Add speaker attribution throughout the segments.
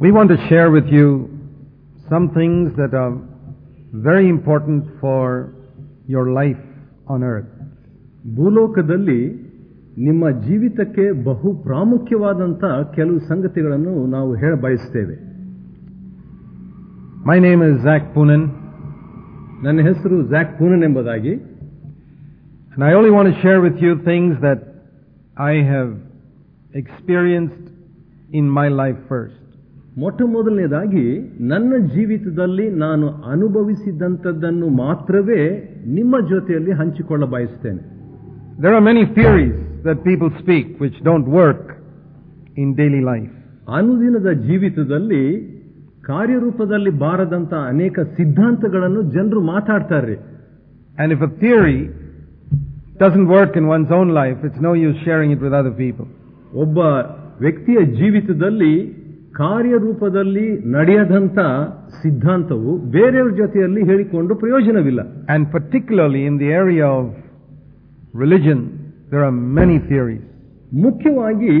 Speaker 1: We want to share with you some things that are very important for your life on earth.
Speaker 2: ಭೂಲೋಕದಲ್ಲಿ ನಿಮ್ಮ ಜೀವಿತಕ್ಕೆ ಬಹು ಪ್ರಾಮುಖ್ಯವಾದಂಥ ಕೆಲವು ಸಂಗತಿಗಳನ್ನು ನಾವು ಹೇಳ ಬಯಸ್ತೇವೆ
Speaker 1: My name is Zach Poonen,
Speaker 2: ನನ್ನ ಹೆಸರು ಜ್ಯಾಕ್ ಪೂನನ್ ಎಂಬುದಾಗಿ
Speaker 1: and I only want to share with you things that I have experienced in my life first.
Speaker 2: ಮೊಟ್ಟ ಮೊದಲನೇದಾಗಿ ನನ್ನ ಜೀವಿತದಲ್ಲಿ ನಾನು ಅನುಭವಿಸಿದಂಥದ್ದನ್ನು ಮಾತ್ರವೇ ನಿಮ್ಮ ಜೊತೆಯಲ್ಲಿ ಹಂಚಿಕೊಳ್ಳ ಬಯಸ್ತೇನೆ
Speaker 1: There are many theories that people speak which don't work in daily life.
Speaker 2: ಅನುದಿನದ ಜೀವಿತದಲ್ಲಿ ಕಾರ್ಯರೂಪದಲ್ಲಿ ಬಾರದಂತ ಅನೇಕ ಸಿದ್ಧಾಂತಗಳನ್ನು ಜನರು ಮಾತಾಡ್ತಾರೆ
Speaker 1: And if a theory doesn't work in one's own life, it's no use sharing it with other people.
Speaker 2: ಒಬ್ಬ ವ್ಯಕ್ತಿಯ ಜೀವಿತದಲ್ಲಿ ಕಾರ್ಯರೂಪದಲ್ಲಿ ನಡೆಯದಂತ ಸಿದ್ಧಾಂತವು ಬೇರೆಯವ್ರ ಜೊತೆಯಲ್ಲಿ ಹೇಳಿಕೊಂಡು ಪ್ರಯೋಜನವಿಲ್ಲ
Speaker 1: And particularly in the area of religion, there are many theories.
Speaker 2: ಮುಖ್ಯವಾಗಿ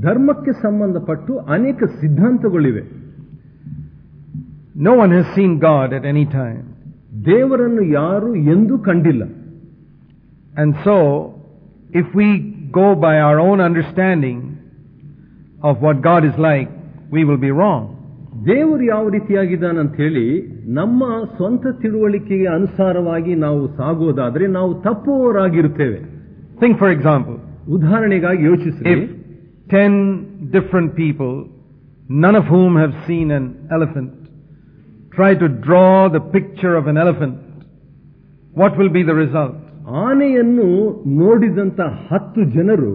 Speaker 2: ಧರ್ಮಕ್ಕೆ ಸಂಬಂಧಪಟ್ಟು ಅನೇಕ ಸಿದ್ಧಾಂತಗಳಿವೆ
Speaker 1: No one has seen God at any time.
Speaker 2: ದೇವರನ್ನು ಯಾರು ಎಂದೂ ಕಂಡಿಲ್ಲ
Speaker 1: And so, if we go by our own understanding of what God is like, we will be wrong.
Speaker 2: ದೇವರು ಯಾವ ರೀತಿಯಾಗಿದ್ದಾನಂತ ಹೇಳಿ ನಮ್ಮ ಸ್ವಂತ ತಿಳುವಳಿಕೆಗೆ ಅನುಸಾರವಾಗಿ ನಾವು ಸಾಗೋದಾದ್ರೆ ನಾವು ತಪ್ಪುವವರಾಗಿರುತ್ತೇವೆ
Speaker 1: Think, for example,
Speaker 2: ಉದಾಹರಣೆಗಾಗಿ ಯೋಚಿಸಿ
Speaker 1: if ten different people, none of whom have seen an elephant, try to draw the picture of an elephant, what will be the result?
Speaker 2: ಆನೆಯನ್ನು ನೋಡಿದಂತ ಹತ್ತು ಜನರು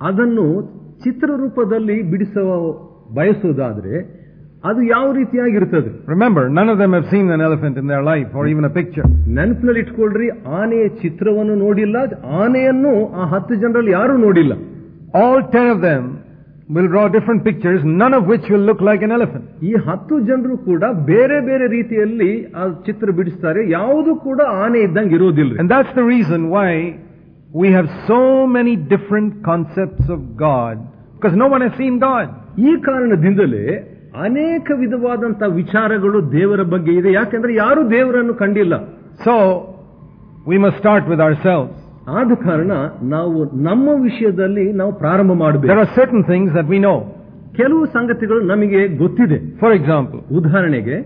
Speaker 2: ಅದನ್ನು ಚಿತ್ರರೂಪದಲ್ಲಿ ಬಿಡಿಸುವ ಬಯಸೋದಾದ್ರೆ ಅದು ಯಾವ ರೀತಿಯಾಗಿರ್ತದೆ
Speaker 1: Remember, none of them have seen an elephant in their life or even a picture.
Speaker 2: ನೆನಪಿನಲ್ಲಿ ಇಟ್ಕೊಳ್ರಿ ಆನೆಯ ಚಿತ್ರವನ್ನು ನೋಡಿಲ್ಲ ಆನೆಯನ್ನು ಆ ಹತ್ತು ಜನರಲ್ಲಿ ಯಾರೂ ನೋಡಿಲ್ಲ
Speaker 1: All ten of them will draw different pictures, none of which will look like an elephant.
Speaker 2: ಈ ಹತ್ತು ಜನರು ಕೂಡ ಬೇರೆ ಬೇರೆ ರೀತಿಯಲ್ಲಿ ಆ ಚಿತ್ರ ಬಿಡಿಸ್ತಾರೆ ಯಾವುದು ಕೂಡ ಆನೆ ಇದ್ದಂಗೆ ಇರೋದಿಲ್ಲ
Speaker 1: And that's the reason why we have so many different concepts of God, because no one has seen God.
Speaker 2: ಈ ಕಾರಣದಿಂದಲೇ ಅನೇಕ ವಿಧವಾದಂತಹ ವಿಚಾರಗಳು ದೇವರ ಬಗ್ಗೆ ಇದೆ ಯಾಕೆಂದ್ರೆ ಯಾರು ದೇವರನ್ನು ಕಂಡಿಲ್ಲ
Speaker 1: So, we must start with ourselves.
Speaker 2: ಆದ ಕಾರಣ ನಾವು ನಮ್ಮ ವಿಷಯದಲ್ಲಿ ನಾವು ಪ್ರಾರಂಭ
Speaker 1: There
Speaker 2: ಮಾಡಬೇಕು
Speaker 1: are certain things that we know.
Speaker 2: ಕೆಲವು ಸಂಗತಿಗಳು ನಮಗೆ ಗೊತ್ತಿದೆ
Speaker 1: For example,
Speaker 2: ಉದಾಹರಣೆಗೆ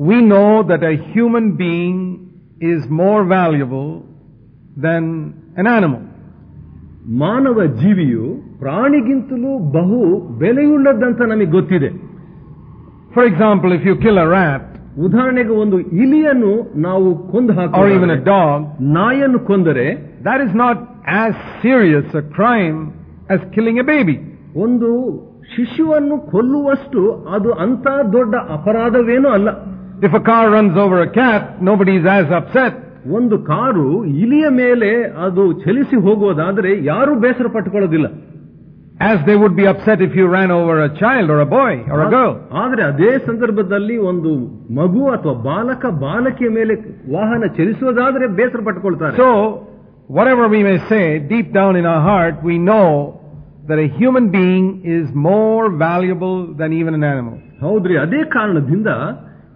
Speaker 1: we know that a human being is more valuable than an animal.
Speaker 2: ಮಾನವ ಜೀವಿಯು ಪ್ರಾಣಿಗಿಂತಲೂ ಬಹು ಬೆಲೆಯುಳ್ಳದಂತ ನಮಗೆ ಗೊತ್ತಿದೆ
Speaker 1: For example, if you kill a rat
Speaker 2: ಉದಾಹರಣೆಗೆ ಒಂದು ಇಲಿಯನ್ನು ನಾವು ಕೊಂದು
Speaker 1: or even a
Speaker 2: hockey
Speaker 1: dog,
Speaker 2: ನಾಯನ್ನು ಕೊಂದರೆ
Speaker 1: that is not as serious a crime as killing a baby.
Speaker 2: ಒಂದು ಶಿಶುವನ್ನು ಕೊಲ್ಲುವಷ್ಟು ಅದು ಅಂತ ದೊಡ್ಡ ಅಪರಾಧವೇನೂ ಅಲ್ಲ
Speaker 1: If a car runs over a cat, nobody is as upset.
Speaker 2: ಒಂದು ಕಾರು ಇಲಿಯ ಮೇಲೆ ಅದು ಚಲಿಸಿ ಹೋಗೋದಾದ್ರೆ ಯಾರು ಬೇಸರ ಪಟ್ಟುಕೊಳ್ಳೋದಿಲ್ಲ
Speaker 1: As they would be upset if you ran over a child or a boy or a girl.
Speaker 2: ಆದರೆ ಅದೇ ಸಂದರ್ಭದಲ್ಲಿ ಒಂದು ಮಗು ಅಥವಾ ಬಾಲಕ ಬಾಲಕಿಯ ಮೇಲೆ ವಾಹನ ಚಲಿಸುವುದಾದರೆ ಬೇಸರ ಪಟ್ಟುಕೊಳ್ತಾರೆ
Speaker 1: So, whatever we may say, deep down in our heart, we know that a human being is more valuable than even an animal.
Speaker 2: ಹೌದ್ರಿ ಅದೇ ಕಾರಣದಿಂದ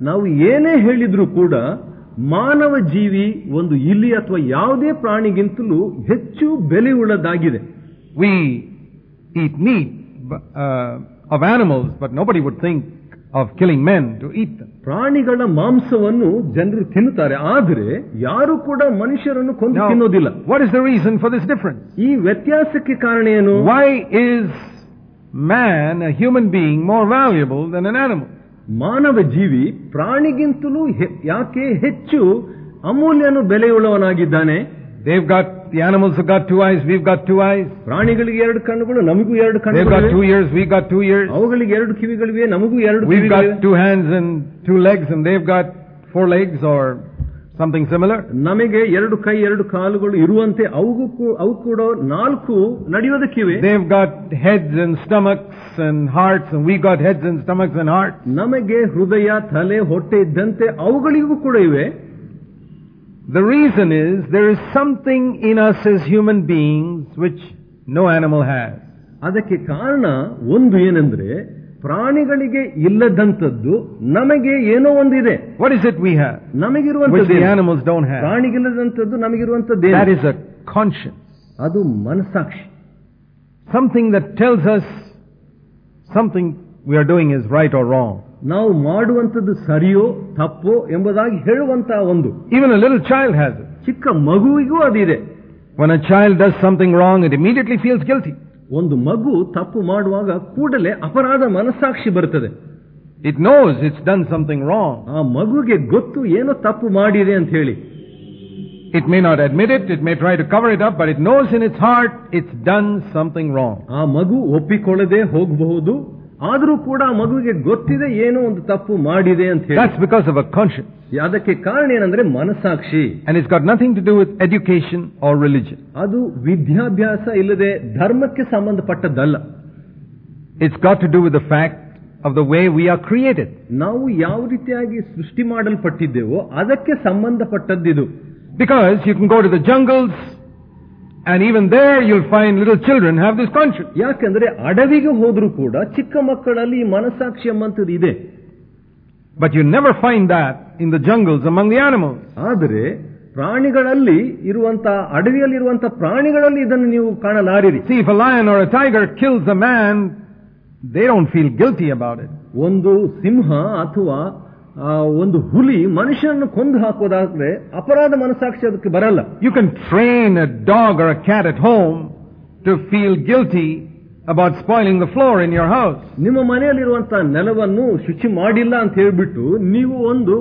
Speaker 2: ನಾವು ಏನೇ ಹೇಳಿದ್ರೂ ಕೂಡ ಮಾನವ ಜೀವಿ ಒಂದು ಇಲಿ ಅಥವಾ ಯಾವುದೇ ಪ್ರಾಣಿಗಿಂತಲೂ ಹೆಚ್ಚು ಬೆಲೆ ಉಳ್ಳದಾಗಿದೆ
Speaker 1: We eat meat bu- uh, of animals, but nobody would think of killing men to eat them.
Speaker 2: ಪ್ರಾಣಿಗಳ ಮಾಂಸವನ್ನು ಜನರು ತಿನ್ನುತ್ತಾರೆ ಆದರೆ ಯಾರು ಕೂಡ ಮನುಷ್ಯರನ್ನು ಕೊಂದು
Speaker 1: Now,
Speaker 2: ತಿನ್ನೋದಿಲ್ಲ
Speaker 1: what is the reason for this difference?
Speaker 2: ಈ ವ್ಯತ್ಯಾಸಕ್ಕೆ ಕಾರಣ ಏನು
Speaker 1: Why is man, a human being, more valuable than an animal?
Speaker 2: ಮಾನವ ಜೀವಿ ಪ್ರಾಣಿಗಿಂತಲೂ ಹೆ- ಯಾಕೆ ಹೆಚ್ಚು ಅಮೂಲ್ಯನು ಬೆಲೆಯುಳ್ಳವನಾಗಿದ್ದಾನೆ
Speaker 1: They've got, the animals have got two eyes, we've got two eyes.
Speaker 2: ಪ್ರಾಣಿಗಳಿಗೆ ಎರಡು ಕಣ್ಣುಗಳು ನಮಗೂ ಎರಡು
Speaker 1: They've got two
Speaker 2: ಕಣ್ಣುಗಳು
Speaker 1: ears, we've got two ears.
Speaker 2: ಅವುಗಳಿಗೆ ಎರಡು ಕಿವಿಗಳಿವೆ ನಮಗೂ ಎರಡು
Speaker 1: We've
Speaker 2: ಕಿವಿಗಳಿವೆ
Speaker 1: got two hands and two legs, and they've got four legs or something similar.
Speaker 2: ನಮಗೆ ಎರಡು ಕೈ ಎರಡು ಕಾಲುಗಳು ಇರುವಂತೆ ಅವು ಅವು ಕೂಡ ನಾಲ್ಕು ನಡೆಯೋದಕ್ಕಿವೆ
Speaker 1: They've got heads and stomachs and hearts, and we got heads and stomachs and hearts.
Speaker 2: ನಮಗೆ ಹೃದಯ ತಲೆ ಹೊಟ್ಟೆ ಇದ್ದಂತೆ ಅವುಗಳಿಗೂ ಕೂಡ ಇವೆ
Speaker 1: The reason is there is something in us as human beings which no animal has.
Speaker 2: ಅದಕ್ಕೆ ಕಾರಣ ಒಂದು ಏನೆಂದ್ರೆ ಪ್ರಾಣಿಗಳಿಗೆ ಇಲ್ಲದಂಥದ್ದು ನಮಗೆ ಏನೋ ಒಂದಿದೆ
Speaker 1: What is it we have? Which
Speaker 2: ನಮಗಿರುವಂತದ್ದು
Speaker 1: the animals don't have.
Speaker 2: ಪ್ರಾಣಿಗಿಲ್ಲದಂಥದ್ದು ನಮಗಿರುವಂತದ್ದು
Speaker 1: That is a conscience.
Speaker 2: ಅದು ಮನಸ್ಸಾಕ್ಷಿ
Speaker 1: Something that tells us something we are doing is right or wrong.
Speaker 2: ನಾವು ಮಾಡುವಂಥದ್ದು ಸರಿಯೋ ತಪ್ಪೋ ಎಂಬುದಾಗಿ ಹೇಳುವಂತಹ ಒಂದು
Speaker 1: Even a little child has it.
Speaker 2: ಚಿಕ್ಕ ಮಗುವಿಗೂ ಅದಿದೆ
Speaker 1: When a child does something wrong, it immediately feels guilty.
Speaker 2: ಒಂದು ಮಗು ತಪ್ಪು ಮಾಡುವಾಗ ಕೂಡಲೇ ಅಪರಾಧ ಮನಸ್ಸಾಕ್ಷಿ ಬರುತ್ತದೆ.
Speaker 1: It knows it's done something wrong
Speaker 2: ಆ ಮಗುಗೆ ಗೊತ್ತು ಏನೋ ತಪ್ಪು ಮಾಡಿದೆ ಅಂತ ಹೇಳಿ.
Speaker 1: It may not admit it it may try to cover it up but it knows in its heart it's done something wrong
Speaker 2: ಆ ಮಗು ಒಪ್ಪಿಕೊಳ್ಳದೆ ಹೋಗಬಹುದು ಆದರೂ ಕೂಡ ಆ ಮಗುವಿಗೆ ಗೊತ್ತಿದೆ ಏನೋ ಒಂದು ತಪ್ಪು ಮಾಡಿದೆ ಅಂತ ಹೇಳಿ
Speaker 1: That's because of a conscience.
Speaker 2: ಅದಕ್ಕೆ ಕಾರಣ ಏನಂದ್ರೆ ಮನಸ್ಸಾಕ್ಷಿ
Speaker 1: And it's got nothing to do with education or religion.
Speaker 2: ಅದು ವಿದ್ಯಾಭ್ಯಾಸ ಇಲ್ಲದೆ ಧರ್ಮಕ್ಕೆ ಸಂಬಂಧಪಟ್ಟದ್ದಲ್ಲ
Speaker 1: It's got to do with the fact of the way we are created.
Speaker 2: ನಾವು ಯಾವ ರೀತಿಯಾಗಿ ಸೃಷ್ಟಿ ಮಾಡಲ್ಪಟ್ಟಿದ್ದೇವೋ ಅದಕ್ಕೆ ಸಂಬಂಧಪಟ್ಟದ್ದಿದು
Speaker 1: Because you can go to the jungles, and even there you'll find little children have this conscience.
Speaker 2: ಯಾಕಂದ್ರೆ ಅಡವಿಗೆ ಹೋದ್ರೂ ಕೂಡ ಚಿಕ್ಕ ಮಕ್ಕಳಲ್ಲಿ ಈ ಮನಸ್ಸಾಕ್ಷಿ ಎಂಬಂಥದ್ದು ಇದೆ
Speaker 1: But you never find that in the jungles among the animals.
Speaker 2: ಆದರೆ ಪ್ರಾಣಿಗಳಲ್ಲಿ ಇರುವಂತ ಅಡವಿಯಲ್ಲಿರುವಂತ ಪ್ರಾಣಿಗಳಲ್ಲಿ ಇದನ್ನು ನೀವು ಕಾಣಲಾರಿರಿ
Speaker 1: See, if a lion or a tiger kills a man, they don't feel guilty about it.
Speaker 2: ಒಂದು ಸಿಂಹ ಅಥವಾ ಆ, ಒಂದು ಹುಲಿ ಮನುಷ್ಯನನ್ನು ಕೊಂದು ಹಾಕೋದಾದ್ರೆ ಅಪರಾಧ ಮನಸ್ಸಾಕ್ಷಿ ಅದಕ್ಕೆ ಬರಲ್ಲ
Speaker 1: You can train a dog or a cat at home to feel guilty about spoiling the floor in your house.
Speaker 2: ನಿಮ್ಮ ಮನೆಯಲ್ಲಿರುವಂತಹ ನೆಲವನ್ನು ಶುಚಿ ಮಾಡಿಲ್ಲ ಅಂತ ಹೇಳ್ಬಿಟ್ಟು ನೀವು ಒಂದು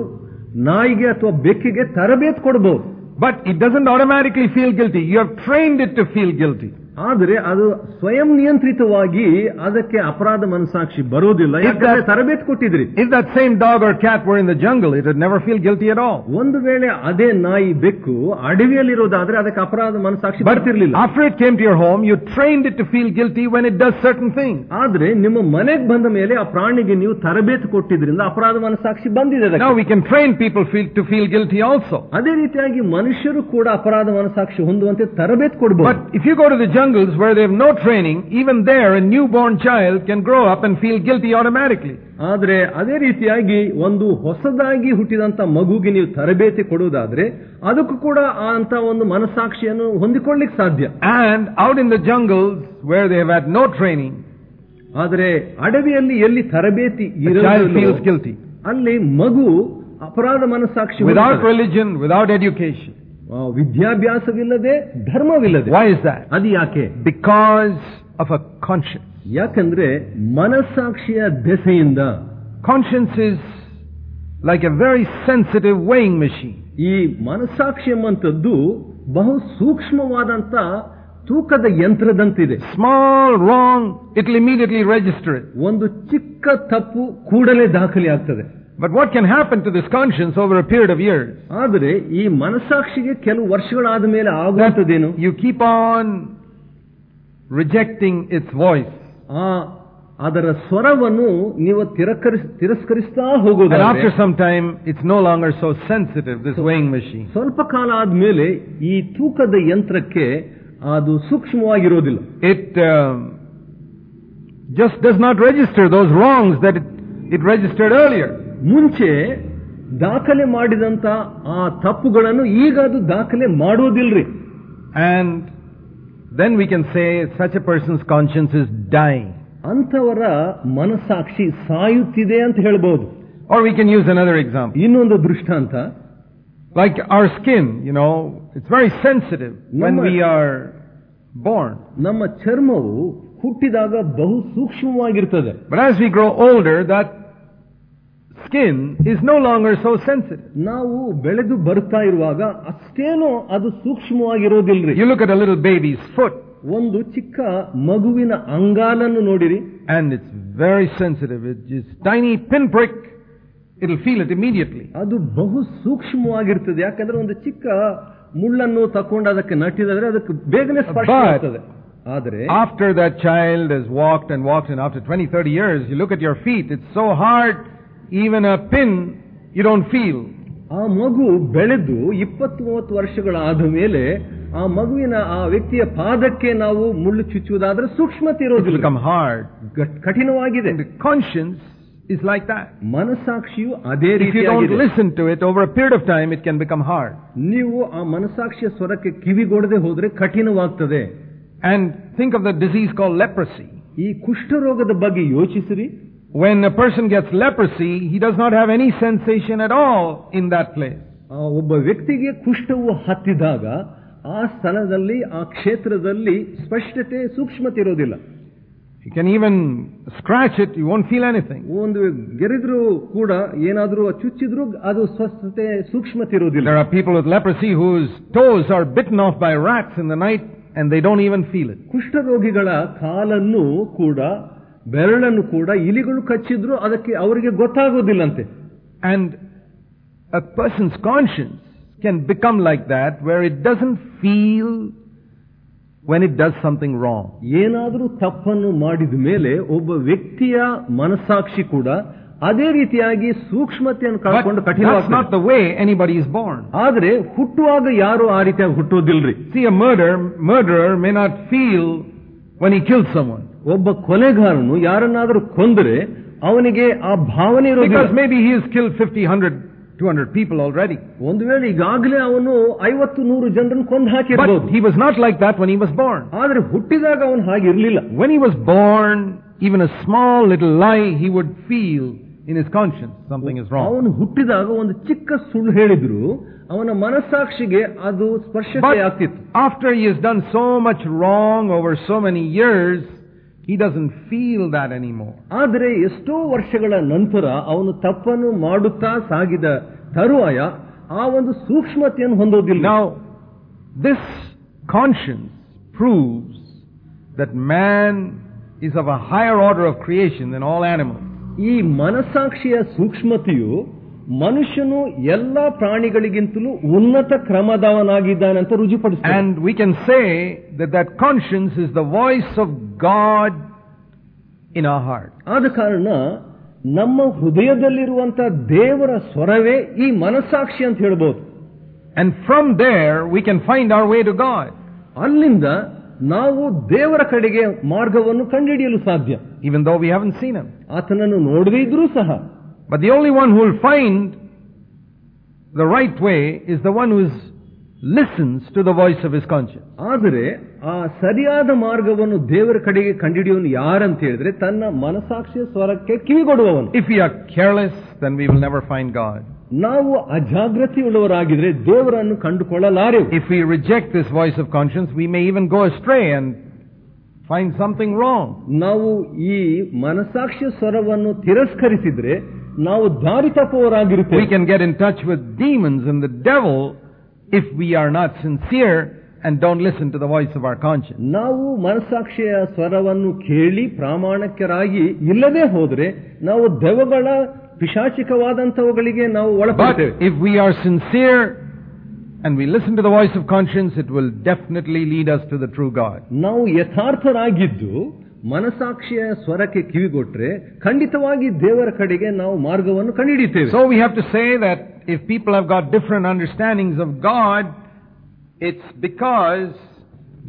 Speaker 2: ನಾಯಿಗೆ ಅಥವಾ ಬೆಕ್ಕಿಗೆ ತರಬೇತಿ ಕೊಡಬಹುದು
Speaker 1: But it doesn't automatically feel guilty. You have trained it to feel guilty.
Speaker 2: ಆದರೆ ಅದು ಸ್ವಯಂ ನಿಯಂತ್ರಿತವಾಗಿ ಅದಕ್ಕೆ ಅಪರಾಧ ಮನಸ್ಸಾಕ್ಷಿ ಬರೋದಿಲ್ಲ ಯಾಕಂದ್ರೆ ತರಬೇತಿ ಕೊಟ್ಟಿದ್ರಿ
Speaker 1: If that same dog or cat were in the jungle, it would never feel guilty at all.
Speaker 2: ಒಂದು ವೇಳೆ ಅದೇ ನಾಯಿ ಬೆಕ್ಕು ಅಡವಿಯಲ್ಲಿರೋದಾದ್ರೆ ಅದಕ್ಕೆ ಅಪರಾಧ ಮನಸ್ಸಾಕ್ಷಿ
Speaker 1: But
Speaker 2: ಬರ್ತಿರ್ಲಿಲ್ಲ
Speaker 1: after it came to your home, you trained it to feel guilty when it does certain things.
Speaker 2: ಆದ್ರೆ ನಿಮ್ಮ ಮನೆಗೆ ಬಂದ ಮೇಲೆ ಆ ಪ್ರಾಣಿಗೆ ನೀವು ತರಬೇತಿ ಕೊಟ್ಟಿದ್ರಿಂದ ಅಪರಾಧ ಮನಸ್ಸಾಕ್ಷಿ ಬಂದಿದೆ ಅದಕ್ಕೆ.
Speaker 1: Now we can train people feel, to feel guilty also.
Speaker 2: ಅದೇ ರೀತಿಯಾಗಿ ಮನುಷ್ಯರು ಕೂಡ ಅಪರಾಧ ಮನಸ್ಸಾಕ್ಷಿ ಹೊಂದುವಂತೆ ತರಬೇತಿ ಕೊಡಬಹುದು
Speaker 1: But if you go to the jungles where they have no training, even there a newborn child can grow up and feel guilty automatically.
Speaker 2: ಆದ್ರೆ ಅದೇ ರೀತಿಯಾಗಿ ಒಂದು ಹೊಸದಾಗಿ ಹುಟ್ಟಿದಂತ ಮಗುಗೆ ನೀವು ತರಬೇತಿ ಕೊಡುವುದಾದ್ರೆ ಅದಕ್ಕೂ ಕೂಡ ಆ ಅಂತ ಒಂದು ಮನಸ್ಸಾಕ್ಷಿಯನ್ನು ಹೊಂದಿಕೊಳ್ಳಿಕ್ ಸಾಧ್ಯ
Speaker 1: And out in the jungles where they have had no training,
Speaker 2: ಆದರೆ ಅಡವಿಯಲ್ಲಿ ಎಲ್ಲಿ ತರಬೇತಿ
Speaker 1: the child
Speaker 2: ಇರೋದಿಲ್ಲವೋ,
Speaker 1: feels guilty.
Speaker 2: ಅಲ್ಲಿ ಮಗು ಅಪರಾಧ ಮನಸ್ಸಾಕ್ಷಿ
Speaker 1: Without
Speaker 2: ಹೊಂದುತ್ತದೆ.
Speaker 1: religion, without education.
Speaker 2: ಆ, ವಿದ್ಯಾಭ್ಯಾಸವಿಲ್ಲದೆ ಧರ್ಮವಿಲ್ಲದೆ.
Speaker 1: ವೈ
Speaker 2: ಅದು ಯಾಕೆ?
Speaker 1: ಬಿಕಾಸ್ ಆಫ್ ಅ ಕಾನ್ಶಿಯಸ್
Speaker 2: ಯಾಕಂದ್ರೆ ಮನಸ್ಸಾಕ್ಷಿಯ ದೆಸೆಯಿಂದ
Speaker 1: conscience is like a very sensitive weighing machine
Speaker 2: ಈ ಮನಸ್ಸಾಕ್ಷಿ ಎಂಬಂಥದ್ದು ಬಹು ಸೂಕ್ಷ್ಮವಾದಂತ ತೂಕದ ಯಂತ್ರದಂತಿದೆ.
Speaker 1: Small wrong it'll immediately register
Speaker 2: ಒಂದು ಚಿಕ್ಕ ತಪ್ಪು ಕೂಡಲೇ ದಾಖಲೆ ಆಗ್ತದೆ.
Speaker 1: But what can happen to this conscience over a period of years?
Speaker 2: ಆದರೆ ಈ ಮನಸ್ಸಾಕ್ಷಿಗೆ ಕೆಲವು ವರ್ಷಗಳಾದ ಮೇಲೆ ಆಗುವಂಥದ್ದೇನು
Speaker 1: You keep on rejecting its voice.
Speaker 2: ಆ ಅದರ ಸ್ವರವನ್ನು ನೀವು ತಿರಸ್ಕರಿಸ್ ತಿರಸ್ಕರಿಸ್ತಾ
Speaker 1: And
Speaker 2: ಹೋಗೋದಾದ್ರೆ
Speaker 1: after some time, it's no longer so sensitive, this weighing machine.
Speaker 2: ಸ್ವಲ್ಪ ಕಾಲ ಆದ್ಮೇಲೆ ಈ ತೂಕದ ಯಂತ್ರಕ್ಕೆ ಅದು ಸೂಕ್ಷ್ಮವಾಗಿರೋದಿಲ್ಲ
Speaker 1: It um, just does not register those wrongs that it, it registered earlier.
Speaker 2: ಮುಂಚೆ ದಾಖಲೆ ಮಾಡಿದಂತ ಆ ತಪ್ಪುಗಳನ್ನು ಈಗ ಅದು ದಾಖಲೆ ಮಾಡೋದಿಲ್ರಿ
Speaker 1: And then we can say such a person's conscience is dying.
Speaker 2: ಅಂಥವರ ಮನಸ್ಸಾಕ್ಷಿ ಸಾಯುತ್ತಿದೆ ಅಂತ ಹೇಳ್ಬೋದು
Speaker 1: Or we can use another example.
Speaker 2: ಇನ್ನೊಂದು ದೃಷ್ಟಾಂತ
Speaker 1: Like our skin, you know, it's very sensitive when
Speaker 2: Number-
Speaker 1: we are born.
Speaker 2: ನಮ್ಮ ಚರ್ಮವು ಹುಟ್ಟಿದಾಗ ಬಹು ಸೂಕ್ಷ್ಮವಾಗಿರ್ತದೆ
Speaker 1: But as we grow older, that skin is no longer so sensitive.
Speaker 2: ನಾವು ಬೆಳೆದು ಬರ್ತಾ ಇರುವಾಗ ಅಷ್ಟೇನೋ ಅದು ಸೂಕ್ಷ್ಮವಾಗಿರೋದಿಲ್ರಿ
Speaker 1: You look at a little baby's foot,
Speaker 2: ಒಂದು ಚಿಕ್ಕ ಮಗುವಿನ ಅಂಗಾಲನ್ನು ನೋಡಿರಿ
Speaker 1: and it's very sensitive. It's just tiny pinprick. It'll feel it immediately.
Speaker 2: ಅದು ಬಹು ಸೂಕ್ಷ್ಮವಾಗಿರ್ತದೆ ಯಾಕಂದ್ರೆ ಒಂದು ಚಿಕ್ಕ ಮುಳ್ಳನ್ನು ತಕೊಂಡು ಅದಕ್ಕೆ ನಟ್ಟಿದ್ರೆ ಅದಕ್ಕೆ ಬೇಗನೆ ಸ್ಪರ್ಶ
Speaker 1: But-
Speaker 2: ಆಗ್ತದೆ ಆದರೆ
Speaker 1: After that child has walked and walked, and after 20, 30 years, you look at your feet, it's so hard, even a pin, you don't feel.
Speaker 2: ಆ ಮಗು ಬೆಳೆದು ಇಪ್ಪತ್ತು ಮೂವತ್ತು ವರ್ಷಗಳಾದ ಮೇಲೆ ಆ ಮಗುವಿನ ಆ ವ್ಯಕ್ತಿಯ ಪಾದಕ್ಕೆ ನಾವು ಮುಳ್ಳು ಚುಚ್ಚುವುದಾದ್ರೆ ಸೂಕ್ಷ್ಮತೆ
Speaker 1: It will
Speaker 2: ಇರೋದಿಲ್ಲ
Speaker 1: hard.
Speaker 2: ಗಟ್- ಕಠಿಣವಾಗಿದೆ
Speaker 1: the conscience is like that.
Speaker 2: ಮನಸ್ಸಾಕ್ಷಿಯು ಅದೇ
Speaker 1: If you don't
Speaker 2: ರೀತಿ
Speaker 1: listen to it over a period of time, it can become hard.
Speaker 2: ನೀವು ಆ ಮನಸ್ಸಾಕ್ಷಿಯ ಸ್ವರಕ್ಕೆ ಕಿವಿಗೊಡದೆ ಹೋದ್ರೆ ಕಠಿಣವಾಗ್ತದೆ
Speaker 1: And think of the disease called leprosy.
Speaker 2: ಈ ಕುಷ್ಠರೋಗದ ಬಗ್ಗೆ ಯೋಚಿಸಿರಿ
Speaker 1: When a person gets leprosy, he does not have any sensation at all in that place.
Speaker 2: ಆ ಒಬ್ಬ ವ್ಯಕ್ತಿಗೆ ಕುಷ್ಠವು ಹತ್ತಿದಾಗ ಆ ಸ್ಥಳದಲ್ಲಿ ಆ ಕ್ಷೇತ್ರದಲ್ಲಿ ಸ್ಪಷ್ಟತೆ ಸೂಕ್ಷ್ಮತೆ ಇರೋದಿಲ್ಲ
Speaker 1: You can even scratch it, you won't feel anything.
Speaker 2: ಒಂದು ಗೆರಿದ್ರು ಕೂಡ ಏನಾದ್ರೂ ಚುಚ್ಚಿದ್ರು ಅದು ಸ್ವಸ್ಥತೆ ಸೂಕ್ಷ್ಮತೆ ಇರೋದಿಲ್ಲ
Speaker 1: There are people with leprosy whose toes are bitten off by rats in the night and they don't even feel it.
Speaker 2: ಕುಷ್ಠರೋಗಿಗಳ ಕಾಲನ್ನು ಕೂಡ ಬೆರಳನ್ನು ಕೂಡ ಇಲಿಗಳು ಕಚ್ಚಿದ್ರು ಅದಕ್ಕೆ ಅವರಿಗೆ ಗೊತ್ತಾಗೋದಿಲ್ಲಂತೆ
Speaker 1: And a person's conscience can become like that where it doesn't feel when it does something wrong.
Speaker 2: ಏನಾದರೂ ತಪ್ಪನ್ನು ಮಾಡಿದ ಮೇಲೆ ಒಬ್ಬ ವ್ಯಕ್ತಿಯ ಮನಸ್ಸಾಕ್ಷಿ ಕೂಡ ಅದೇ ರೀತಿಯಾಗಿ ಸೂಕ್ಷ್ಮತೆಯನ್ನು
Speaker 1: But
Speaker 2: ಕಳ್ಕೊಂಡು
Speaker 1: that's
Speaker 2: ಕಠಿಣವಾಗ್ತದೆ
Speaker 1: not the way anybody is born.
Speaker 2: ಆದ್ರೆ ಹುಟ್ಟುವಾಗ ಯಾರು ಆ ರೀತಿಯಾಗಿ ಹುಟ್ಟೋದಿಲ್ರಿ
Speaker 1: See, a murder, murderer may not feel when he kills someone.
Speaker 2: ಒಬ್ಬ ಕೊಲೆಗಾರನು ಯಾರನ್ನಾದರೂ ಕೊಂದರೆ ಅವನಿಗೆ ಆ ಭಾವನೆ
Speaker 1: Because
Speaker 2: ಇರೋದಿಲ್ಲ
Speaker 1: maybe he has killed 50, 100, 200 people already.
Speaker 2: ಒಂದು ವೇಳೆ ಈಗಾಗಲೇ ಅವನು ಐವತ್ತು ನೂರು ಜನರನ್ನು ಕೊಂದು ಹಾಕಿರ್ಬೋದು
Speaker 1: But he was not like that when he was born.
Speaker 2: ಆದ್ರೆ ಹುಟ್ಟಿದಾಗ ಅವನು ಹಾಗಿರ್ಲಿಲ್ಲ
Speaker 1: When he was born, even a small little lie, he would feel in his conscience something is wrong.
Speaker 2: ಅವನು ಹುಟ್ಟಿದಾಗ ಒಂದು ಚಿಕ್ಕ ಸುಳ್ಳು ಹೇಳಿದ್ರು ಅವನ ಮನಸ್ಸಾಕ್ಷಿಗೆ ಅದು ಸ್ಪರ್ಶತೆ
Speaker 1: But
Speaker 2: ಆಗ್ತಿತ್ತು
Speaker 1: after he has done so much wrong over so many years, he doesn't feel that anymore.
Speaker 2: ಆದರೆ ಎಷ್ಟೋ ವರ್ಷಗಳ ನಂತರ ಅವನು ತಪ್ಪನ್ನು ಮಾಡುತ್ತಾ ಸಾಗಿದ ತರುವಾಯ ಆ ಒಂದು ಸೂಕ್ಷ್ಮತೆಯನ್ನು ಹೊಂದೋದಿಲ್ಲ
Speaker 1: Now, this conscience proves that man is of a higher order of creation than all animals.
Speaker 2: ಈ ಮನಸ್ಸಾಕ್ಷಿಯ ಸೂಕ್ಷ್ಮತೆಯು ಮನುಷ್ಯನು ಎಲ್ಲ ಪ್ರಾಣಿಗಳಿಗಿಂತಲೂ ಉನ್ನತ ಕ್ರಮದವನಾಗಿದ್ದಾನೆ ಅಂತ ರುಜುಪಡಿಸ್ತಾನೆ
Speaker 1: and we can say that that conscience is the voice of God in our heart.
Speaker 2: ಆದ ಕಾರಣ ನಮ್ಮ ಹೃದಯದಲ್ಲಿರುವಂತ ದೇವರ ಸ್ವರವೇ ಈ ಮನಸ್ಸಾಕ್ಷಿ ಅಂತ ಹೇಳ್ಬೋದು
Speaker 1: and from there we can find our way to God
Speaker 2: ಅಲ್ಲಿಂದ ನಾವು ದೇವರ ಕಡೆಗೆ ಮಾರ್ಗವನ್ನು ಕಂಡುಹಿಡಿಯಲು ಸಾಧ್ಯ
Speaker 1: even ದೋ ವಿ haven't ಸೀನ್ him.
Speaker 2: ಆತನನ್ನು ನೋಡದೇ ಇದ್ರೂ ಸಹ
Speaker 1: But the only one who will find the right way is the one who is, listens to the voice of his conscience.
Speaker 2: ಆದರೆ ಆ ಸರಿಯಾದ ಮಾರ್ಗವನ್ನು ದೇವರ ಕಡೆಗೆ ಕಂಡುಹಿಡಿಯೋನು ಯಾರಂತ ಹೇಳಿದ್ರೆ ತನ್ನ ಮನಸಾಕ್ಷಿಯ ಸ್ವರಕ್ಕೆ ಕಿವಿಗೊಡುವವನು
Speaker 1: If we are careless, then we will never find God.
Speaker 2: ನಾವು ಅಜಾಗ್ರತೆಯುಳ್ಳವರಾಗಿದ್ರೆ ದೇವರನ್ನು ಕಂಡುಕೊಳ್ಳಲಾರೆವು
Speaker 1: If we reject this voice of conscience, we may even go astray and find something wrong.
Speaker 2: ನಾವು ಈ ಮನಸಾಕ್ಷಿಯ ಸ್ವರವನ್ನು ತಿರಸ್ಕರಿಸಿದ್ರೆ ನಾವು ದಾರಿ ತಪ್ಪುವವರಾಗಿರುತ್ತೇವೆ
Speaker 1: We can get in touch with demons and the devil if we are not sincere and don't listen to the voice of our conscience.
Speaker 2: ನಾವು ಮನಸಾಕ್ಷಿಯ ಸ್ವರವನ್ನು ಕೇಳಿ ಪ್ರಾಮಾಣಿಕರಾಗಿ ಇಲ್ಲದೆ ಹೋದ್ರೆ ನಾವು ದೆವಗಳ ಪಿಶಾಚಿಕವಾದಂಥವುಗಳಿಗೆ ನಾವು
Speaker 1: But
Speaker 2: ಒಳಪಡ್ತೇವೆ
Speaker 1: if we are sincere and we listen to the voice of conscience, it will definitely lead us to the true God.
Speaker 2: ನಾವು ಯಥಾರ್ಥರಾಗಿದ್ದು ಮನಸಾಕ್ಷಿಯ ಸ್ವರಕ್ಕೆ ಕಿವಿಗೊಟ್ರೆ ಖಂಡಿತವಾಗಿ ದೇವರ ಕಡೆಗೆ ನಾವು ಮಾರ್ಗವನ್ನು ಕಂಡುಹಿಡಿಯುತ್ತೇವೆ
Speaker 1: So we have to say that if people have got different understandings of God, it's because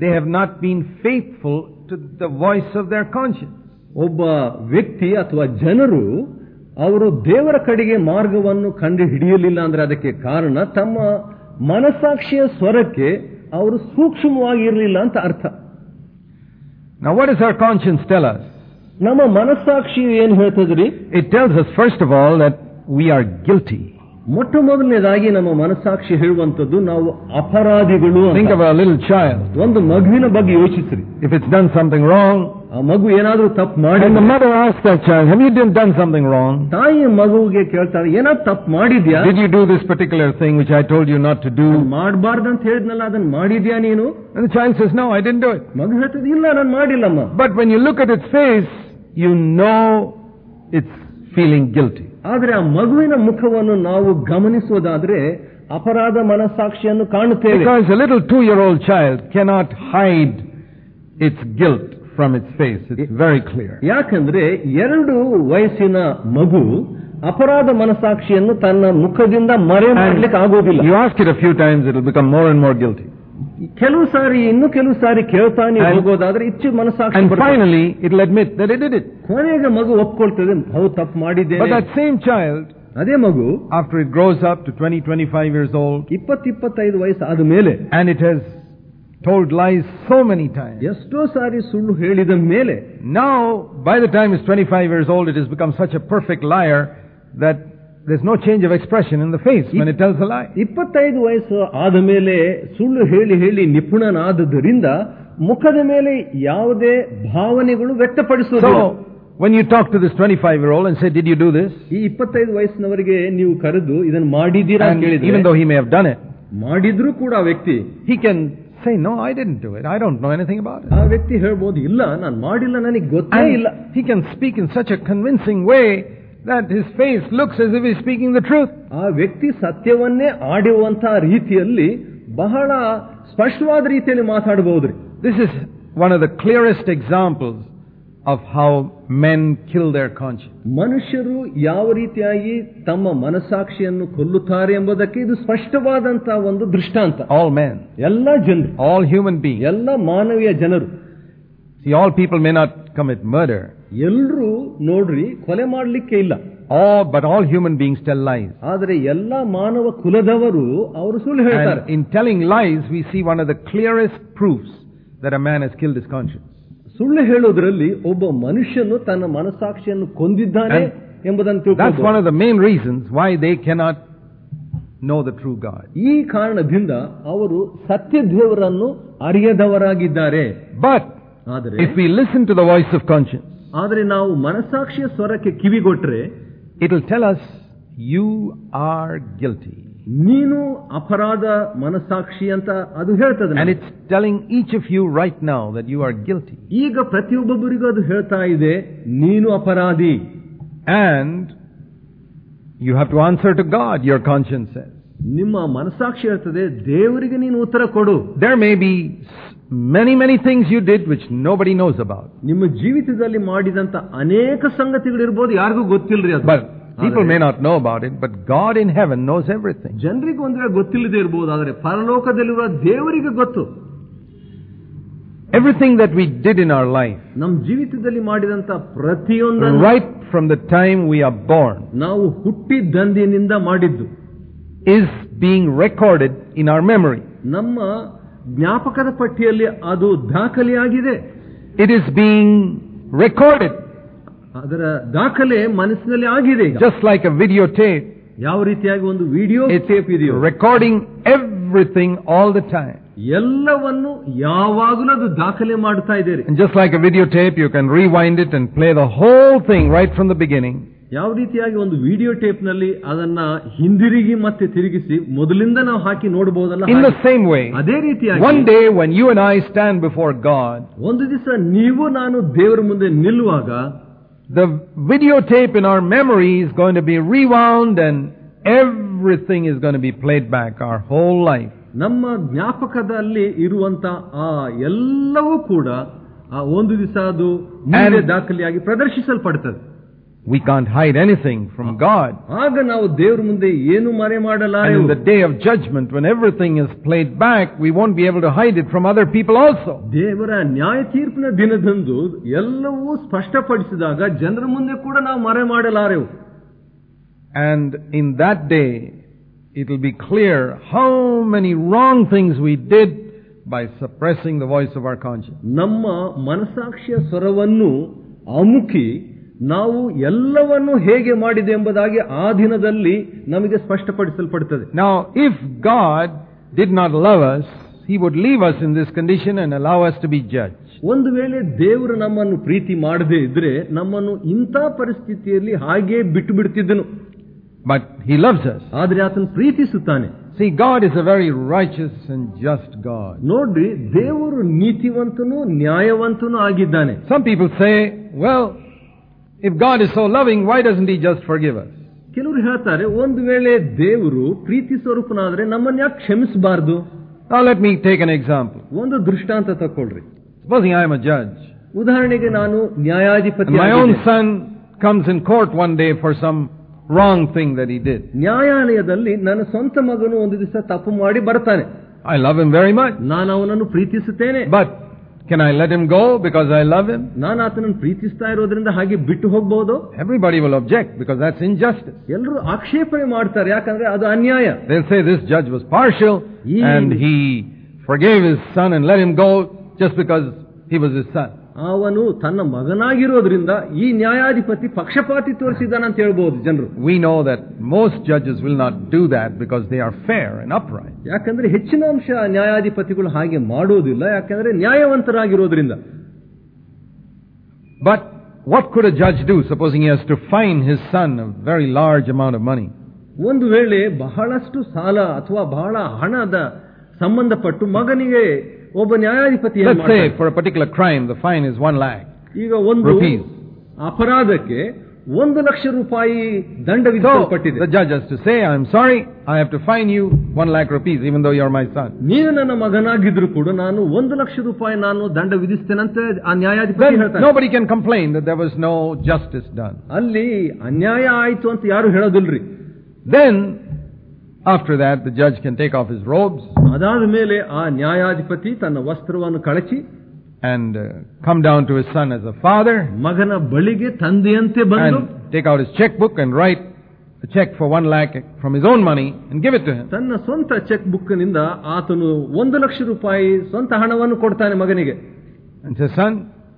Speaker 1: they have not been faithful to the voice of their conscience.
Speaker 2: ಒಬ್ಬ ವ್ಯಕ್ತಿ ಅಥವಾ ಜನರು ಅವರು ದೇವರ ಕಡೆಗೆ ಮಾರ್ಗವನ್ನು ಕಂಡು ಹಿಡಿಯಲಿಲ್ಲ ಅಂದ್ರೆ ಅದಕ್ಕೆ ಕಾರಣ ತಮ್ಮ ಮನಸಾಕ್ಷಿಯ ಸ್ವರಕ್ಕೆ ಅವರು ಸೂಕ್ಷ್ಮವಾಗಿರಲಿಲ್ಲ ಅಂತ ಅರ್ಥ
Speaker 1: Now what does our conscience tell us?
Speaker 2: ನಮ್ಮ ಮನಸ್ಸಾಕ್ಷಿ ಏನು ಹೇಳ್ತದ್ರಿ
Speaker 1: It tells us first of all that we are guilty.
Speaker 2: ಮೊಟ್ಟ ಮೊದಲನೇದಾಗಿ ನಮ್ಮ ಮನಸ್ಸಾಕ್ಷಿ ಹೇಳುವಂತದ್ದು ನಾವು ಅಪರಾಧಿಗಳು ಅಂತ.
Speaker 1: Think of a little child.
Speaker 2: ಒಂದು ಮಗುವಿನ ಬಗ್ಗೆ ಯೋಚಿಸ್ರಿ
Speaker 1: If it's done something wrong,
Speaker 2: ಆ ಮಗು ಏನಾದ್ರೂ ತಪ್ಪು ಮಾಡಿ
Speaker 1: and the mother asks that child, have you done done something wrong?
Speaker 2: ತಾಯಿ ಮಗುವಿಗೆ ಕೇಳ್ತಾಳೆ ಏನಾದ್ರು ತಪ್ಪು ಮಾಡಿದ್ಯಾ
Speaker 1: Did you do this particular thing which I told you not to do?
Speaker 2: ಮಾಡಬಾರ್ದಂತ ಹೇಳಿದ್ನಲ್ಲ ಅದನ್ನ ಮಾಡಿದ್ಯಾ ನೀನು
Speaker 1: And the child says, no, I didn't do it.
Speaker 2: ಮಗು ಹೇಳ್ತದೆ ಇಲ್ಲ ನಾನು ಮಾಡಿಲ್ಲಮ್ಮ
Speaker 1: But when you look at its face, you know it's feeling guilty.
Speaker 2: ಆದ್ರೆ ಆ ಮಗುವಿನ ಮುಖವನ್ನು ನಾವು ಗಮನಿಸೋದಾದ್ರೆ ಅಪರಾಧ ಮನಸ್ಸಾಕ್ಷಿಯನ್ನು ಕಾಣುತ್ತೇವೆ
Speaker 1: Because a little two-year-old child cannot hide its guilt from its face. It's very clear.
Speaker 2: ಯಾಕಂದ್ರೆ ಎರಡು ವಯಸ್ಸಿನ ಮಗು ಅಪರಾಧ ಮನಸ್ಸಾಕ್ಷಿಯನ್ನು ತನ್ನ ಮುಖದಿಂದ ಮರೆ ಮಾಡ್ಲಿಕ್ಕೆ ಆಗೋದಿಲ್ಲ
Speaker 1: You ask it a few times, it'll become more and more guilty.
Speaker 2: ಕೆಲವು ಸಾರಿ ಇನ್ನು ಕೆಲವು ಸಾರಿ ಕೇಳ್ತಾನೆ
Speaker 1: And-
Speaker 2: ಹೋಗೋದಾದ್ರೆ ಇಚ್ಚು ಮನಸ್ಸಾಕ್ಷಿ
Speaker 1: And
Speaker 2: ಬರ್ತದೆ.
Speaker 1: finally, it'll admit that it did it.
Speaker 2: ಕೊನೆಗೆ ಮಗು ಒಪ್ಕೊಳ್ತದೆ ಹೌದು ತಪ್ಪು
Speaker 1: But
Speaker 2: ಮಾಡಿದ್ದೇನೆ
Speaker 1: that same child,
Speaker 2: ಅದೇ ಮಗು
Speaker 1: after it grows up to 20, 25 years old,
Speaker 2: ಇಪ್ಪತ್ ಇಪ್ಪತ್ತೈದು ವಯಸ್ಸು ಆದ ಮೇಲೆ
Speaker 1: and it has told lies so many times.
Speaker 2: ಎಷ್ಟೋ ಸಾರಿ ಸುಳ್ಳು ಹೇಳಿದ ಮೇಲೆ
Speaker 1: Now, by the time it's 25 years old, it has become such a perfect liar that there's no change of expression in the face when it tells a lie.
Speaker 2: ಇಪ್ಪತ್ತೈದು ವಯಸ್ಸು ಆದ ಮೇಲೆ ಸುಳ್ಳು ಹೇಳಿ ಹೇಳಿ ನಿಪುಣನಾದದರಿಂದ ಮುಖದ ಮೇಲೆ ಯಾವುದೇ ಭಾವನೆಗಳು ವ್ಯಕ್ತಪಡಿಸುವುದು
Speaker 1: So, when you talk to this 25 year old and say, Did you do this?
Speaker 2: ಈ ಇಪ್ಪತ್ತೈದು ವಯಸ್ಸಿನವರಿಗೆ ನೀವು ಕರೆದು ಇದನ್ನು ಮಾಡಿದ್ದೀರಾ ಅಂತ
Speaker 1: And
Speaker 2: ಕೇಳಿದ್ರೆ
Speaker 1: even though he may have done it,
Speaker 2: ಮಾಡಿದ್ರೂ ಕೂಡ ಆ ವ್ಯಕ್ತಿ
Speaker 1: he can say, No, I didn't do it. I don't know anything about it.
Speaker 2: ಆ ವ್ಯಕ್ತಿ ಹೇಳ್ಬೋದು ಇಲ್ಲ ನಾನು ಮಾಡಿಲ್ಲ ನನಗೆ ಗೊತ್ತೇ ಇಲ್ಲ
Speaker 1: And he can speak in such a convincing way that his face looks as if he's speaking the truth.
Speaker 2: ಆ ವ್ಯಕ್ತಿ ಸತ್ಯವನ್ನೇ ಆಡುವಂತಹ ರೀತಿಯಲ್ಲಿ ಬಹಳ ಸ್ಪಷ್ಟವಾದ ರೀತಿಯಲ್ಲಿ ಮಾತಾಡಬಹುದ್ರಿ
Speaker 1: This is one of the clearest examples of how men kill their conscience.
Speaker 2: ಮನುಷ್ಯರು ಯಾವ ರೀತಿಯಾಗಿ ತಮ್ಮ ಮನಸ್ಸಾಕ್ಷಿಯನ್ನು ಕೊಲ್ಲುತ್ತಾರೆ ಎಂಬುದಕ್ಕೆ ಇದು ಸ್ಪಷ್ಟವಾದಂತಹ ಒಂದು ದೃಷ್ಟಾಂತ
Speaker 1: All men,
Speaker 2: ಎಲ್ಲ ಜನರು
Speaker 1: all human beings.
Speaker 2: ಎಲ್ಲ ಮಾನವೀಯ ಜನರು
Speaker 1: See, all people may not commit murder,
Speaker 2: ಎಲ್ಲರೂ ನೋಡ್ರಿ ಕೊಲೆ ಮಾಡಲಿಕ್ಕೆ ಇಲ್ಲ
Speaker 1: all, but all human beings tell lies.
Speaker 2: ಆದರೆ ಎಲ್ಲ ಮಾನವ ಕುಲದವರು ಅವರು ಸುಳ್ಳು ಹೇಳ್ತಾರೆ
Speaker 1: And in telling lies, we see one of the clearest proofs that a man has killed his conscience.
Speaker 2: ಸುಳ್ಳು ಹೇಳೋದ್ರಲ್ಲಿ ಒಬ್ಬ ಮನುಷ್ಯನು ತನ್ನ ಮನಸ್ಸಾಕ್ಷಿಯನ್ನು ಕೊಂದಿದ್ದಾನೆ
Speaker 1: And
Speaker 2: ಎಂಬುದನ್ನು
Speaker 1: That's one
Speaker 2: ತಿಳ್ಕೊಳ್ಬಹುದು
Speaker 1: of the main reasons why they cannot know the true God.
Speaker 2: ಈ ಕಾರಣದಿಂದ ಅವರು ಸತ್ಯ ದೇವರನ್ನು ಅರಿಯದವರಾಗಿದ್ದಾರೆ
Speaker 1: But
Speaker 2: ಆದರೆ
Speaker 1: if we listen to the voice of conscience,
Speaker 2: ಆದರೆ ನಾವು ಮನಸ್ಸಾಕ್ಷಿಯ ಸ್ವರಕ್ಕೆ ಕಿವಿಗೊಟ್ರೆ
Speaker 1: it'll tell us, You are guilty.
Speaker 2: ನೀನು ಅಪರಾಧ ಮನಸ್ಸಾಕ್ಷಿ ಅಂತ ಅದು ಹೇಳ್ತದೆ
Speaker 1: And
Speaker 2: ನಮಗೆ.
Speaker 1: it's telling each of you right now that you are guilty.
Speaker 2: ಈಗ ಪ್ರತಿಯೊಬ್ಬೊಬ್ಬರಿಗೂ ಅದು ಹೇಳ್ತಾ ಇದೆ ನೀನು ಅಪರಾಧಿ
Speaker 1: And you have to answer to God, your conscience says.
Speaker 2: ನಿಮ್ಮ ಮನಸ್ಸಾಕ್ಷಿ ಹೇಳ್ತದೆ ದೇವರಿಗೆ ನೀನು ಉತ್ತರ ಕೊಡು
Speaker 1: There may be s- many, many things you did which nobody knows about.
Speaker 2: ನಿಮ್ಮ ಜೀವಿತದಲ್ಲಿ ಮಾಡಿದಂತ ಅನೇಕ ಸಂಗತಿಗಳಿರ್ಬೋದು ಯಾರಿಗೂ ಗೊತ್ತಿಲ್ರಿ ಅದು
Speaker 1: But people may not know about it, but God in heaven knows everything.
Speaker 2: ಜನರಿಗೆ ಒಂದ್ರೆ ಗೊತ್ತಿಲ್ಲದೆ ಇರ್ಬೋದು ಆದರೆ ಪರಲೋಕದಲ್ಲಿರುವ ದೇವರಿಗೆ ಗೊತ್ತು
Speaker 1: Everything that we did in our life,
Speaker 2: ನಮ್ಮ ಜೀವಿತದಲ್ಲಿ ಮಾಡಿದಂತ ಪ್ರತಿಯೊಂದನ್ನು
Speaker 1: right from the time we are born,
Speaker 2: ನಾವು ಹುಟ್ಟಿದಂದಿನಿಂದ ಮಾಡಿದ್ದು
Speaker 1: is being recorded in our memory.
Speaker 2: ನಮ್ಮ ಜ್ಞಾಪಕದ ಪಟ್ಟಿಯಲ್ಲಿ ಅದು ದಾಖಲೆಯಾಗಿದೆ
Speaker 1: It is being recorded,
Speaker 2: ಅದರ ದಾಖಲೆ ಮನಸ್ಸಿನಲ್ಲಿ ಆಗಿದೆ ಈಗ.
Speaker 1: just like a videotape.
Speaker 2: ಯಾವ ರೀತಿಯಾಗಿ ಒಂದು ವಿಡಿಯೋ
Speaker 1: It's
Speaker 2: ಟೇಪ್ ಇದೆಯೋ
Speaker 1: recording everything all the time.
Speaker 2: ಎಲ್ಲವನ್ನು ಯಾವಾಗಲೂ ಅದು ದಾಖಲೆ ಮಾಡ್ತಾ ಇದ್ದೀರಿ
Speaker 1: And just like a videotape, you can rewind it and play the whole thing right from the beginning.
Speaker 2: ಯಾವ ರೀತಿಯಾಗಿ ಒಂದು ವಿಡಿಯೋ ಟೇಪ್ ನಲ್ಲಿ ಅದನ್ನ ಹಿಂದಿರುಗಿ ಮತ್ತೆ ತಿರುಗಿಸಿ ಮೊದಲಿಂದ ನಾವು ಹಾಕಿ ನೋಡಬಹುದಲ್ಲ
Speaker 1: In the
Speaker 2: ಹಾಗೆ.
Speaker 1: same way,
Speaker 2: ಅದೇ ರೀತಿಯಾಗಿ
Speaker 1: one day when you and I stand before God,
Speaker 2: ಒಂದು ದಿವಸ ನೀವು ನಾನು ದೇವರ ಮುಂದೆ ನಿಲ್ಲುವಾಗ
Speaker 1: the videotape in our memory is going to be rewound and everything is going to be played back, our whole life.
Speaker 2: ನಮ್ಮ ಜ್ಞಾಪಕದಲ್ಲಿ ಇರುವಂತ ಆ ಎಲ್ಲವೂ ಕೂಡ ಆ ಒಂದು ದಿವಸ ಅದು ಮುಂದೆ
Speaker 1: And-
Speaker 2: ದಾಖಲೆಯಾಗಿ ಪ್ರದರ್ಶಿಸಲ್ಪಡ್ತದೆ
Speaker 1: We can't hide anything from God.
Speaker 2: ಆಗ ನಾವು ದೇವರ ಮುಂದೆ ಏನು ಮರೆ
Speaker 1: And
Speaker 2: ಮಾಡಲಾರೆವು
Speaker 1: in the day of judgment, when everything is played back, we won't be able to hide it from other people also.
Speaker 2: ದೇವರ ನ್ಯಾಯ ತೀರ್ಪಿನ ದಿನದಂದು ಎಲ್ಲವೂ ಸ್ಪಷ್ಟಪಡಿಸಿದಾಗ ಜನರ ಮುಂದೆ ಕೂಡ ನಾವು ಮರೆ ಮಾಡಲಾರೆವು
Speaker 1: And in that day, it will be clear how many wrong things we did by suppressing the voice of our conscience.
Speaker 2: ನಮ್ಮ ಮನಸಾಕ್ಷಿಯ ಸ್ವರವನ್ನು ಅಮುಕಿ ನಾವು ಎಲ್ಲವನ್ನು ಹೇಗೆ ಮಾಡಿದೆ ಎಂಬುದಾಗಿ ಆ ದಿನದಲ್ಲಿ ನಮಗೆ ಸ್ಪಷ್ಟಪಡಿಸಲ್ಪಡುತ್ತದೆ
Speaker 1: ನಾವು if God did not love us he would leave us in this condition and allow us to be judge
Speaker 2: ಒಂದು ವೇಳೆ ದೇವರು ನಮ್ಮನ್ನು ಪ್ರೀತಿ ಮಾಡದೇ ಇದ್ರೆ ನಮ್ಮನ್ನು ಇಂಥ ಪರಿಸ್ಥಿತಿಯಲ್ಲಿ ಹಾಗೆ ಬಿಟ್ಟು ಬಿಡ್ತಿದ್ದನು.
Speaker 1: ಬಟ್ ಹಿ ಲವ್ಸ್ ಅಸ್
Speaker 2: ಆದ್ರೆ ಆತನು ಪ್ರೀತಿಸುತ್ತಾನೆ.
Speaker 1: See God is a very righteous and just God
Speaker 2: ನೋಡ್ರಿ ದೇವರು ನೀತಿವಂತನು ನ್ಯಾಯವಂತನೂ ಆಗಿದ್ದಾನೆ.
Speaker 1: Some people say well if God is so loving, why doesn't He just forgive us?
Speaker 2: ಕೆಲವರು ಹೇಳ್ತಾರೆ ಒಂದು ವೇಳೆ ದೇವರು ಪ್ರೀತಿ ಸ್ವರೂಪನಾದ್ರೆ ನಮ್ಮನ್ನ ಯಾಕೆ ಕ್ಷಮಿಸಬಾರದು
Speaker 1: Now let me take an example.
Speaker 2: ಒಂದು ದೃಷ್ಟಾಂತ ತಕೊಳ್ರಿ
Speaker 1: Supposing I am a judge.
Speaker 2: ಉದಾಹರಣೆಗೆ ನಾನು ನ್ಯಾಯಾಧಿಪತಿ
Speaker 1: And my own
Speaker 2: ಆಗಿದ್ದೆ.
Speaker 1: son comes in court one day for some wrong thing that he did.
Speaker 2: ನ್ಯಾಯಾಲಯದಲ್ಲಿ ನನ್ನ ಸ್ವಂತ ಮಗನು ಒಂದು ದಿವಸ ತಪ್ಪು ಮಾಡಿ ಬರ್ತಾನೆ
Speaker 1: I love him very much.
Speaker 2: ನಾನು ಅವನನ್ನು ಪ್ರೀತಿಸುತ್ತೇನೆ
Speaker 1: But can I let him go because I love him?
Speaker 2: ನಾನು ಆತನನ್ನು ಪ್ರೀತಿಸ್ತಾ ಇರೋದ್ರಿಂದ ಹಾಗೆ ಬಿಟ್ಟು ಹೋಗ್ಬಹುದು
Speaker 1: Everybody will object because that's injustice.
Speaker 2: ಎಲ್ಲರೂ ಆಕ್ಷೇಪಣೆ ಮಾಡ್ತಾರೆ ಯಾಕಂದ್ರೆ ಅದು ಅನ್ಯಾಯ
Speaker 1: They'll say this judge was partial
Speaker 2: Ye-
Speaker 1: and he forgave his son and let him go just because he was his son.
Speaker 2: ಅವನು ತನ್ನ ಮಗನಾಗಿರೋದ್ರಿಂದ ಈ ನ್ಯಾಯಾಧಿಪತಿ ಪಕ್ಷಪಾತಿ ತೋರಿಸಿದ್ದಾನಂತ ಹೇಳ್ಬೋದು ಜನರು
Speaker 1: We know that most judges will not do that because they are fair and upright.
Speaker 2: ಯಾಕಂದ್ರೆ ಹೆಚ್ಚಿನ ಅಂಶ ನ್ಯಾಯಾಧಿಪತಿಗಳು ಹಾಗೆ ಮಾಡೋದಿಲ್ಲ ಯಾಕಂದ್ರೆ ನ್ಯಾಯವಂತರಾಗಿರೋದ್ರಿಂದ
Speaker 1: But what could a judge do supposing he has to fine his son a very large amount of money?
Speaker 2: ಒಂದು ವೇಳೆ ಬಹಳಷ್ಟು ಸಾಲ ಅಥವಾ ಬಹಳ ಹಣದ ಸಂಬಂಧಪಟ್ಟು ಮಗನಿಗೆ ಒಬ್ಬ ನ್ಯಾಯಾಧಿಪತಿ ಏನ್
Speaker 1: Let's say
Speaker 2: ಮಾಡ್ತಾನೆ?
Speaker 1: for a particular crime the fine is one lakh.
Speaker 2: ಈಗ ಒಂದು
Speaker 1: rupees.
Speaker 2: ಅಪರಾಧಕ್ಕೆ ಒಂದು ಲಕ್ಷ ರೂಪಾಯಿ ದಂಡ
Speaker 1: So
Speaker 2: ವಿಧಿಸಲ್ಪಟ್ಟಿದೆ
Speaker 1: the judge has to say, I'm sorry, I have to fine you one lakh rupees even though you're my son.
Speaker 2: ನೀನು ನನ್ನ ಮಗನಾಗಿದ್ರು ಕೂಡ ನಾನು ಒಂದು ಲಕ್ಷ ರೂಪಾಯಿ ನಾನು ದಂಡ ವಿಧಿಸ್ತೇನಂತ ಆ ನ್ಯಾಯಾಧಿಪತಿ
Speaker 1: Then
Speaker 2: ಹೇಳ್ತಾನೆ
Speaker 1: nobody can complain that there was no justice done.
Speaker 2: ಅಲ್ಲಿ ಅನ್ಯಾಯ ಆಯ್ತು ಅಂತ ಯಾರು ಹೇಳೋದಿಲ್ರಿ
Speaker 1: Then, after that, the judge can take off his robes
Speaker 2: ಅದಾದ ಮೇಲೆ ಆ ನ್ಯಾಯಾಧಿಪತಿ ತನ್ನ ವಸ್ತ್ರವನ್ನು ಕಳಚಿ
Speaker 1: and uh, come down to his son as a father
Speaker 2: ಮಗನ ಬಳಿಗೆ ತಂದೆಯಂತೆ ಬಂದು
Speaker 1: and take out his checkbook and write a check for one lakh from his own money and give it to him.
Speaker 2: ತನ್ನ ಸ್ವಂತ check ಬುಕ್ನಿಂದ ಆತನು ಒಂದು ಲಕ್ಷ ರೂಪಾಯಿ ಸ್ವಂತ ಹಣವನ್ನು ಕೊಡ್ತಾನೆ ಮಗನಿಗೆ
Speaker 1: And says, son,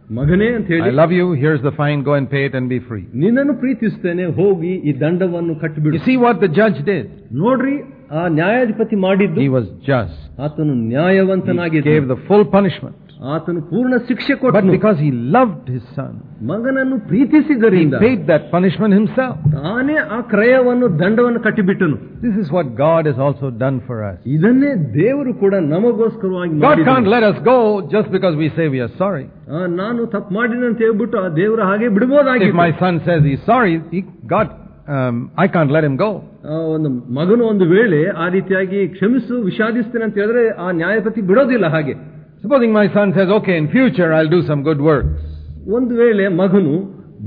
Speaker 2: ಮಗನೇ ಅಂತ
Speaker 1: I
Speaker 2: ಹೇಳಿ
Speaker 1: love you, here's the fine, go and pay it and be free.
Speaker 2: ನಿನ್ನನ್ನು ಪ್ರೀತಿಸ್ತೇನೆ ಹೋಗಿ ಈ ದಂಡವನ್ನು
Speaker 1: You
Speaker 2: ಕಟ್ಟಿಬಿಡು
Speaker 1: see what the judge did?
Speaker 2: ನೋಡ್ರಿ ಆ ನ್ಯಾಯಾಧಿಪತಿ ಮಾಡಿದ್ದು
Speaker 1: He was just.
Speaker 2: ಆತನು
Speaker 1: He
Speaker 2: ನ್ಯಾಯವಂತನಾಗಿದ್ದ
Speaker 1: gave the full punishment.
Speaker 2: ಆತನು ಪೂರ್ಣ ಶಿಕ್ಷೆ
Speaker 1: But
Speaker 2: ಕೊಟ್ಟನು
Speaker 1: because he loved his son,
Speaker 2: ಮಗನನ್ನು
Speaker 1: he
Speaker 2: ಪ್ರೀತಿಸಿದ್ದರಿಂದ
Speaker 1: paid that punishment himself.
Speaker 2: ತಾನೇ ಆ ಕ್ರಯವನ್ನು ದಂಡವನ್ನು ಕಟ್ಟಿಬಿಟ್ಟನು
Speaker 1: This is what God has also done for us.
Speaker 2: ಇದನ್ನೇ ದೇವರು ಕೂಡ ನಮಗೋಸ್ಕರವಾಗಿ
Speaker 1: God
Speaker 2: ಮಾಡಿದನು.
Speaker 1: can't let us go just because we say we are sorry.
Speaker 2: ಆ, ನಾನು ತಪ್ಪು ಮಾಡಿನ ಅಂತ ಹೇಳ್ಬಿಟ್ಟು ಆ ದೇವರು ಹಾಗೆ
Speaker 1: If
Speaker 2: ಬಿಡ್ಬೋದಾಗಿತ್ತು
Speaker 1: my son says he's sorry, he, God, um, I can't let him go.
Speaker 2: ಆ, ಒಂದು ಮಗನು ಒಂದು ವೇಳೆ ಆ ರೀತಿಯಾಗಿ ಕ್ಷಮಿಸು ವಿಷಾದಿಸ್ತೇನೆ ಅಂತ ಹೇಳಿದ್ರೆ ಆ ನ್ಯಾಯಪತಿ ಬಿಡೋದಿಲ್ಲ ಹಾಗೆ
Speaker 1: Supposing my son says, okay, in future I'll do some good works.
Speaker 2: ಒಂದು ವೇಳೆ ಮಗನು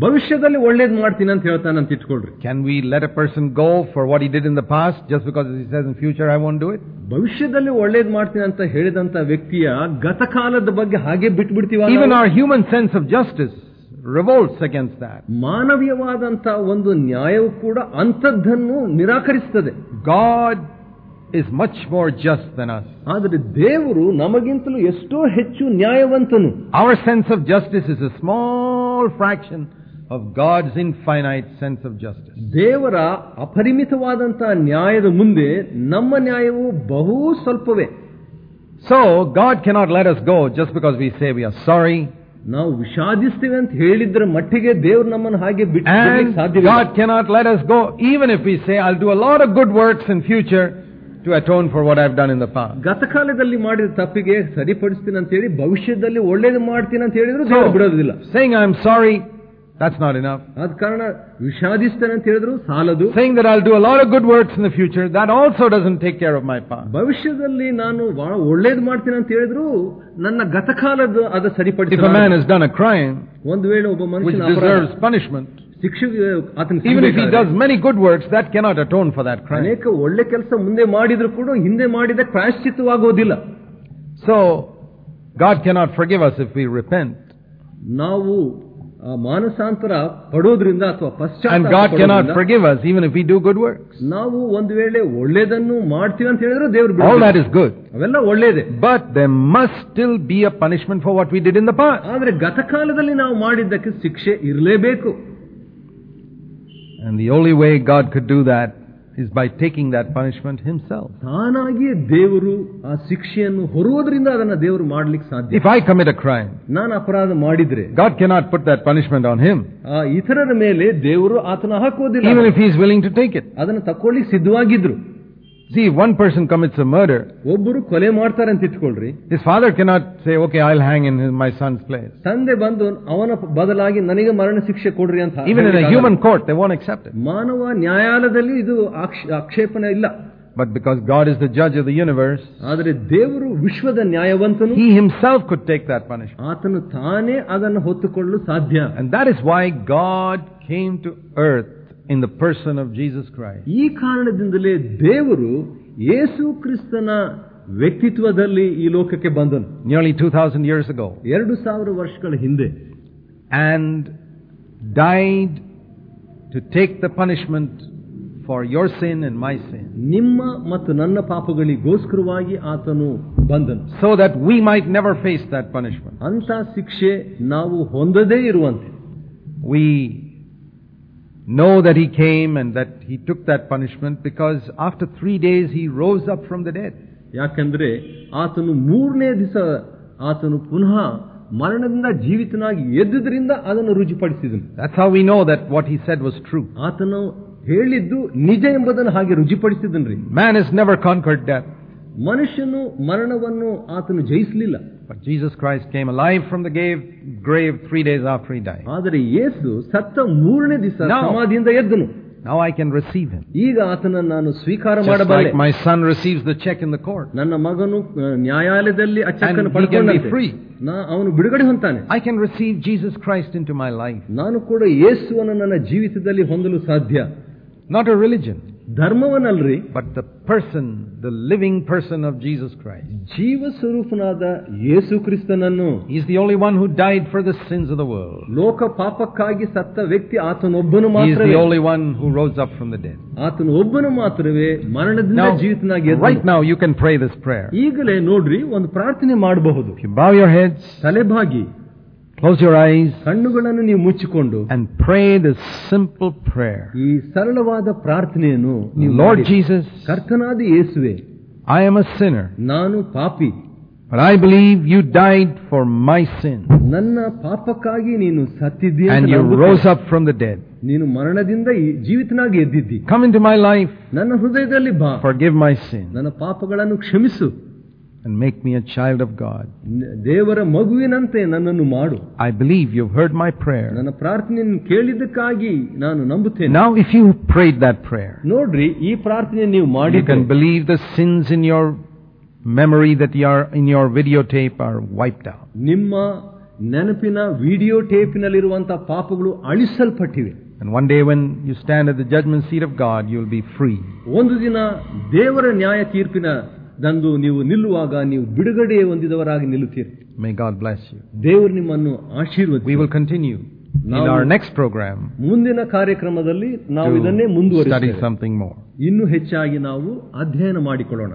Speaker 2: ಭವಿಷ್ಯದಲ್ಲಿ ಒಳ್ಳೇದ್ ಮಾಡ್ತೀನಿ ಅಂತ ಹೇಳ್ತಾನಂತ ಇಟ್ಕೊಳ್ರಿ
Speaker 1: Can we let a person go for what he did in the past just because he says in future I won't do it?
Speaker 2: ಭವಿಷ್ಯದಲ್ಲಿ ಒಳ್ಳೇದ್ ಮಾಡ್ತೀನಿ ಅಂತ ಹೇಳಿದಂತ ವ್ಯಕ್ತಿಯ ಗತಕಾಲದ ಬಗ್ಗೆ ಹಾಗೆ ಬಿಟ್ಬಿಡ್ತೀವ
Speaker 1: Even our human sense of justice revolts against that.
Speaker 2: ಮಾನವೀಯವಾದಂತ ಒಂದು ನ್ಯಾಯವು ಕೂಡ ಅಂಥದ್ದನ್ನು ನಿರಾಕರಿಸ್ತದೆ
Speaker 1: God is much more just than us.
Speaker 2: ಆದರೆ ದೇವರು ನಮಗಿಂತಲೂ ಎಷ್ಟೋ ಹೆಚ್ಚು ನ್ಯಾಯವಂತನು
Speaker 1: Our sense of justice is a small fraction of God's infinite sense of justice.
Speaker 2: ದೇವರ ಅಪರಿಮಿತವಾದಂತ ನ್ಯಾಯದ ಮುಂದೆ ನಮ್ಮ ನ್ಯಾಯವು ಬಹು ಸ್ವಲ್ಪವೇ
Speaker 1: So, God cannot let us go just because we say we are sorry.
Speaker 2: ನಾವು ವಿಷಾದಿಸ್ತೇವೆ ಅಂತ ಹೇಳಿದ್ರ ಮಟ್ಟಿಗೆ ದೇವರು ನಮ್ಮನ್ನು ಹಾಗೆ ಬಿಟ್ಟು
Speaker 1: And
Speaker 2: ಸಾಧ್ಯವಿಲ್ಲ
Speaker 1: God cannot let us go even if we say, I'll do a lot of good works in future to atone for what I've done in the past.
Speaker 2: ಗತಕಾಲದಲ್ಲಿ ಮಾಡಿದ ತಪ್ಪಿಗೆ ಸರಿಪಡಿಸ್ತೀನಿ ಅಂತ ಹೇಳಿ ಭವಿಷ್ಯದಲ್ಲಿ ಒಳ್ಳೇದು ಮಾಡ್ತೀನಿ ಅಂತ ಹೇಳಿದ್ರು ದೇವರು ಬಿಡೋದಿಲ್ಲ
Speaker 1: saying I'm sorry, that's not enough.
Speaker 2: ಆದ ಕಾರಣ ವಿಷಾದಿಸ್ತೇನೆ ಅಂತ ಹೇಳಿದ್ರು ಸಾಲದು
Speaker 1: Saying that I'll do a lot of good works in the future, that also doesn't take care of my past.
Speaker 2: ಭವಿಷ್ಯದಲ್ಲಿ ನಾನು ಬಹಳ ಒಳ್ಳೇದು ಮಾಡ್ತೀನಿ ಅಂತ ಹೇಳಿದ್ರು ನನ್ನ ಗತಕಾಲದ ಅದ
Speaker 1: If
Speaker 2: ಸರಿಪಡಿಸ
Speaker 1: a man has done a crime
Speaker 2: ಒಂದು ವೇಳೆ ಒಬ್ಬ
Speaker 1: which
Speaker 2: ಮನುಷ್ಯನ
Speaker 1: deserves punishment,
Speaker 2: ಶಿಕ್ಷೆಗೆ ಆತನ
Speaker 1: even if he does many good works, that cannot atone for that crime.
Speaker 2: ಅನೇಕ ಒಳ್ಳೆ ಕೆಲಸ ಮುಂದೆ ಮಾಡಿದ್ರು ಕೂಡ ಹಿಂದೆ ಮಾಡಿದ ಪ್ರಾಯಶ್ಚಿತ್ತವಾಗೋದಿಲ್ಲ
Speaker 1: So, God cannot forgive us if we repent.
Speaker 2: ನಾವು ಆ ಮಾನಸಾಂತರ ಪಡೋದ್ರಿಂದ ಅಥವಾ
Speaker 1: And God
Speaker 2: ಪಶ್ಚಾತ್ತಾಪ
Speaker 1: cannot
Speaker 2: ಪಡೋದ್ರಿಂದ
Speaker 1: forgive us even if we do good works.
Speaker 2: ನಾವು ಒಂದು ವೇಳೆ ಒಳ್ಳೇದನ್ನು ಮಾಡ್ತೀವಿ ಅಂತ ಹೇಳಿದ್ರೆ ದೇವರು
Speaker 1: All
Speaker 2: ಬಿಡೋದಿಲ್ಲ.
Speaker 1: that is good.
Speaker 2: ಅವೆಲ್ಲ ಒಳ್ಳೇದೆ
Speaker 1: But there must still be a punishment for what we did in the past.
Speaker 2: ಆದ್ರೆ ಗತಕಾಲದಲ್ಲಿ ನಾವು ಮಾಡಿದ್ದಕ್ಕೆ ಶಿಕ್ಷೆ ಇರಲೇಬೇಕು
Speaker 1: And the only way God could do that is by taking that punishment Himself.
Speaker 2: ತಾನಾಗಿಯೇ ದೇವರು ಆ ಶಿಕ್ಷೆಯನ್ನು ಹೊರುವುದರಿಂದ ಅದನ್ನ ದೇವರು ಮಾಡ್ಲಿಕ್ಕೆ ಸಾಧ್ಯ
Speaker 1: If I commit a crime,
Speaker 2: ನಾನು ಅಪರಾಧ ಮಾಡಿದ್ರೆ
Speaker 1: God cannot put that punishment on Him,
Speaker 2: ಆ ಇತರರ ಮೇಲೆ ದೇವರು ಆತನ ಹಾಕೋದಿಲ್ಲ
Speaker 1: even if He is willing to take it.
Speaker 2: ಅದನ್ನು ತಕೊಳ್ಳಿಕ್ ಸಿದ್ಧವಾಗಿದ್ರು
Speaker 1: See, if one person commits a murder,
Speaker 2: ಒಬ್ಬರು ಕೊಲೆ ಮಾಡ್ತಾರೆ ಅಂತ ಇಟ್ಕೊಳ್ರಿ
Speaker 1: his father cannot say, okay, I'll hang in his, my son's place.
Speaker 2: ತಂದೆ ಬಂದು ಅವನ ಬದಲಾಗಿ ನನಗೆ ಮರಣ ಶಿಕ್ಷೆ ಕೊಡ್ರಿ ಅಂತ
Speaker 1: Even in a
Speaker 2: ಹೇಳ್ಲಿಕ್ಕಾಗಲ್ಲ.
Speaker 1: human court, they won't accept it.
Speaker 2: ಮಾನವ ನ್ಯಾಯಾಲಯದಲ್ಲಿ ಇದು ಆಕ್ಷ- ಆಕ್ಷೇಪಣೆ ಇಲ್ಲ
Speaker 1: But because God is the judge of the universe,
Speaker 2: ಆದರೆ ದೇವರು ವಿಶ್ವದ ನ್ಯಾಯವಂತನು
Speaker 1: He Himself could take that punishment.
Speaker 2: ಆತನು ತಾನೇ ಅದನ್ನು ಹೊತ್ತುಕೊಳ್ಳಲು ಸಾಧ್ಯ
Speaker 1: And that is why God came to earth in the person of Jesus Christ.
Speaker 2: ಈ ಕಾರಣದಿಂದಲೇ ದೇವರು ಯೇಸು ಕ್ರಿಸ್ತನ ವ್ಯಕ್ತಿತ್ವದಲ್ಲಿ ಈ ಲೋಕಕ್ಕೆ ಬಂದನು
Speaker 1: nearly 2000 years ago
Speaker 2: ಎರಡು ಸಾವಿರ ವರ್ಷಗಳ ಹಿಂದೆ
Speaker 1: and died to take the punishment for your sin and my sin
Speaker 2: ನಿಮ್ಮ ಮತ್ತು ನನ್ನ ಪಾಪಗಳಿಗೋಸ್ಕರವಾಗಿ ಆತನು ಬಂದನು
Speaker 1: so that we might never face that punishment.
Speaker 2: ಅಂತ ಶಿಕ್ಷೆ ನಾವು ಹೊಂದದೇ ಇರುವಂತೆ
Speaker 1: We know that he came and that he took that punishment because after three days he rose up from the dead.
Speaker 2: ಯಾಕಂದ್ರೆ ಆತನು ಮೂರನೇ ದಿವಸ ಆತನು ಪುನಃ ಮರಣದಿಂದ ಜೀವಿತನಾಗಿ ಎದ್ದುದರಿಂದ ಅದನ್ನು ರುಜುಪಡಿಸಿದನು
Speaker 1: That's how we know that what he said was true.
Speaker 2: ಆತನು ಹೇಳಿದ್ದು ನಿಜ ಎಂಬುದನ್ನು ಹಾಗೆ ರುಜುಪಡಿಸಿದನ್ರಿ
Speaker 1: Man has never conquered death,
Speaker 2: ಮನುಷ್ಯನು ಮರಣವನ್ನು ಆತನು ಜಯಿಸಲಿಲ್ಲ
Speaker 1: but Jesus Christ came alive from the grave, grave three days after he died.
Speaker 2: ಆದರೆ ಯೇಸು ಸತ್ತ ಮೂರನೇ ದಿವಸ
Speaker 1: No.
Speaker 2: ಸಮಾಧಿಯಿಂದ ಎದ್ದನು
Speaker 1: Now I can receive him.
Speaker 2: ಈಗ ಆತನನ್ನು ನಾನು ಸ್ವೀಕಾರ
Speaker 1: Just
Speaker 2: ಮಾಡಬಲ್ಲೆ
Speaker 1: like my son receives the check in the court.
Speaker 2: ನನ್ನ ಮಗನು ಆ, ನ್ಯಾಯಾಲಯದಲ್ಲಿ ಆ ಚೆಕ್ ಅನ್ನು
Speaker 1: And he can be
Speaker 2: ಪಡ್ಕೊಂಡಂತೆ
Speaker 1: free.
Speaker 2: ನಾ ಅವನು ಬಿಡುಗಡೆ ಹೊಂತಾನೆ
Speaker 1: I can receive Jesus Christ into my life.
Speaker 2: ನಾನು ಕೂಡ ಯೇಸುವನ್ನು ನನ್ನ ಜೀವಿತದಲ್ಲಿ ಹೊಂದಲು ಸಾಧ್ಯ
Speaker 1: Not a religion,
Speaker 2: ಧರ್ಮವನ್ನಲ್ರಿ
Speaker 1: but the person, the living person of Jesus Christ.
Speaker 2: ಜೀವ ಸ್ವರೂಪನಾದ ಯೇಸು ಕ್ರಿಸ್ತನನ್ನು
Speaker 1: He's the only one who died for the sins of the world.
Speaker 2: ಲೋಕ ಪಾಪಕ್ಕಾಗಿ ಸತ್ತ ವ್ಯಕ್ತಿ ಆತನೊಬ್ಬನು
Speaker 1: He is
Speaker 2: ಮಾತ್ರವೇ
Speaker 1: the only one who rose up from the dead.
Speaker 2: ಆತನು ಒಬ್ಬನು ಮಾತ್ರವೇ ಮರಣದಿಂದ
Speaker 1: Now,
Speaker 2: ಜೀವಿತನಾಗಿ ಎದ್ದನು.
Speaker 1: right now you can pray this prayer.
Speaker 2: ಈಗಲೇ ನೋಡ್ರಿ ಒಂದು ಪ್ರಾರ್ಥನೆ ಮಾಡಬಹುದು
Speaker 1: If you bow your heads,
Speaker 2: ತಲೆಬಾಗಿ
Speaker 1: close your eyes,
Speaker 2: ಕಣ್ಣುಗಳನ್ನು ನೀವು ಮುಚ್ಚಿಕೊಂಡು
Speaker 1: and pray this simple prayer.
Speaker 2: ಈ ಸರಳವಾದ ಪ್ರಾರ್ಥನೆಯನ್ನು ನೀವು
Speaker 1: Lord
Speaker 2: ಮಾಡಿ.
Speaker 1: Jesus,
Speaker 2: ಕರ್ತನಾದ ಯೇಸುವೆ
Speaker 1: I am a sinner,
Speaker 2: ನಾನು ಪಾಪಿ
Speaker 1: but I believe you died for my sin,
Speaker 2: ನನ್ನ ಪಾಪಕ್ಕಾಗಿ ನೀನು ಸತ್ತಿದ್ದೀಯ
Speaker 1: and
Speaker 2: ಅಂತ
Speaker 1: you
Speaker 2: ನಂಬುತ್ತೇನೆ.
Speaker 1: rose up from the dead.
Speaker 2: ನೀನು ಮರಣದಿಂದ ಈ ಜೀವಿತನಾಗಿ ಎದ್ದಿದ್ದಿ
Speaker 1: Come into my life,
Speaker 2: ನನ್ನ ಹೃದಯದಲ್ಲಿ ಬಾ
Speaker 1: forgive my sin,
Speaker 2: ನನ್ನ ಪಾಪಗಳನ್ನು ಕ್ಷಮಿಸು
Speaker 1: and make me a child of God.
Speaker 2: ನ- ದೇವರ ಮಗುವಿನಂತೆ ನನ್ನನ್ನು ಮಾಡು
Speaker 1: I believe you've heard my prayer.
Speaker 2: ನನ್ನ ಪ್ರಾರ್ಥನೆಯನ್ನು ಕೇಳಿದ್ದಕ್ಕಾಗಿ ನಾನು ನಂಬುತ್ತೇನೆ
Speaker 1: Now, if you prayed that prayer,
Speaker 2: ನೋಡ್ರಿ ಈ ಪ್ರಾರ್ಥನೆ ನೀವು
Speaker 1: you
Speaker 2: ಮಾಡಿ
Speaker 1: can believe the sins in your memory that are in your videotape are wiped out.
Speaker 2: ನಿಮ್ಮ ನೆನಪಿನ ವಿಡಿಯೋ ಟೇಪಿನಲ್ಲಿರುವಂತಹ ಪಾಪಗಳು ಅಳಿಸಲ್ಪಟ್ಟಿವೆ
Speaker 1: And one day when you stand at the judgment seat of God, you'll be free.
Speaker 2: ಒಂದು ದಿನ ದೇವರ ನ್ಯಾಯ ತೀರ್ಪಿನ ದಂದು ನೀವು ನಿಲ್ಲುವಾಗ ನೀವು ಬಿಡುಗಡೆ ಹೊಂದಿದವರಾಗಿ ನಿಲ್ಲುತ್ತೀರಿ.
Speaker 1: May ಗಾಡ್ bless ಯು
Speaker 2: ದೇವರು ನಿಮ್ಮನ್ನು
Speaker 1: We
Speaker 2: we
Speaker 1: will continue in our next program.
Speaker 2: ಮುಂದಿನ ಕಾರ್ಯಕ್ರಮದಲ್ಲಿ ನಾವು ಇದನ್ನೇ
Speaker 1: ಮುಂದುವರಿಸುತ್ತೇವೆ study something more.
Speaker 2: ಇನ್ನು ಹೆಚ್ಚಾಗಿ ನಾವು ಅಧ್ಯಯನ ಮಾಡಿಕೊಳ್ಳೋಣ.